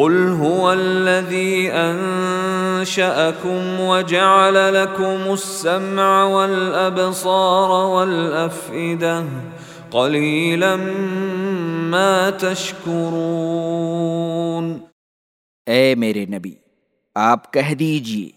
قل هو الذي انشأكم وجعل لكم السمع والابصار والافئده قليلا ما تشكرون۔ اے میرے نبی، آپ کہہ دیجیے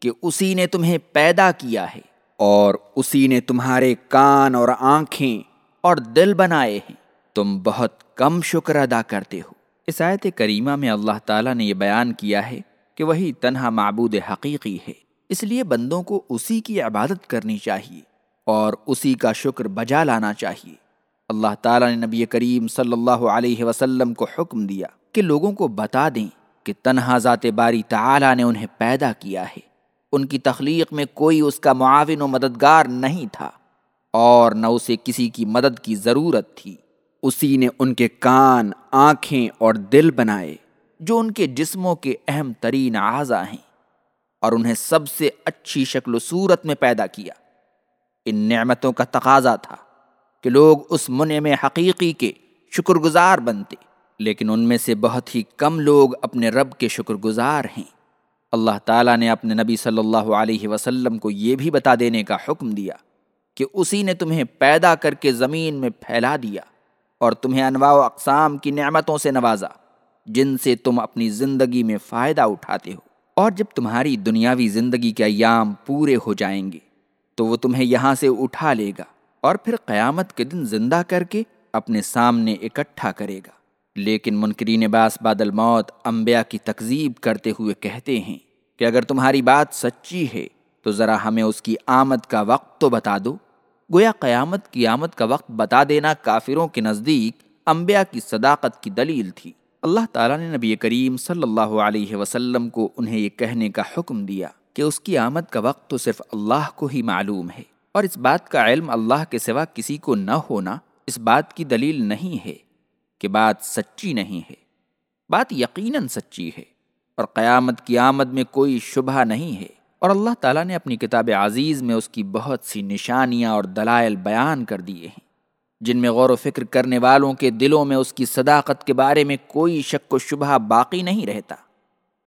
کہ اسی نے تمہیں پیدا کیا ہے اور اسی نے تمہارے کان اور آنکھیں اور دل بنائے ہیں۔ تم بہت کم شکر ادا کرتے ہو۔ اس آیت کریمہ میں اللہ تعالیٰ نے یہ بیان کیا ہے کہ وہی تنہا معبود حقیقی ہے۔ اس لیے بندوں کو اسی کی عبادت کرنی چاہیے اور اسی کا شکر بجا لانا چاہیے۔ اللہ تعالیٰ نے نبی کریم صلی اللہ علیہ وسلم کو حکم دیا کہ لوگوں کو بتا دیں کہ تنہا ذات باری تعالیٰ نے انہیں پیدا کیا ہے۔ ان کی تخلیق میں کوئی اس کا معاون و مددگار نہیں تھا اور نہ اسے کسی کی مدد کی ضرورت تھی۔ اسی نے ان کے کان، آنکھیں اور دل بنائے، جو ان کے جسموں کے اہم ترین اعضا ہیں، اور انہیں سب سے اچھی شکل و صورت میں پیدا کیا۔ ان نعمتوں کا تقاضا تھا کہ لوگ اس منع میں حقیقی کے شکر گزار بنتے، لیکن ان میں سے بہت ہی کم لوگ اپنے رب کے شکر گزار ہیں۔ اللہ تعالیٰ نے اپنے نبی صلی اللہ علیہ وسلم کو یہ بھی بتا دینے کا حکم دیا کہ اسی نے تمہیں پیدا کر کے زمین میں پھیلا دیا۔ اور تمہیں انواع و اقسام کی نعمتوں سے نوازا، جن سے تم اپنی زندگی میں فائدہ اٹھاتے ہو۔ اور جب تمہاری دنیاوی زندگی کے ایام پورے ہو جائیں گے، تو وہ تمہیں یہاں سے اٹھا لے گا اور پھر قیامت کے دن زندہ کر کے اپنے سامنے اکٹھا کرے گا۔ لیکن منکرین باس بادل موت انبیاء کی تکذیب کرتے ہوئے کہتے ہیں کہ اگر تمہاری بات سچی ہے، تو ذرا ہمیں اس کی آمد کا وقت تو بتا دو۔ گویا قیامت کی آمد کا وقت بتا دینا کافروں کے نزدیک انبیاء کی صداقت کی دلیل تھی۔ اللہ تعالیٰ نے نبی کریم صلی اللہ علیہ وسلم کو انہیں یہ کہنے کا حکم دیا کہ اس کی آمد کا وقت تو صرف اللہ کو ہی معلوم ہے اور اس بات کا علم اللہ کے سوا کسی کو نہ ہونا اس بات کی دلیل نہیں ہے کہ بات سچی نہیں ہے۔ بات یقیناً سچی ہے اور قیامت کی آمد میں کوئی شبہ نہیں ہے۔ اور اللہ تعالیٰ نے اپنی کتاب عزیز میں اس کی بہت سی نشانیاں اور دلائل بیان کر دیے ہیں، جن میں غور و فکر کرنے والوں کے دلوں میں اس کی صداقت کے بارے میں کوئی شک و شبہ باقی نہیں رہتا۔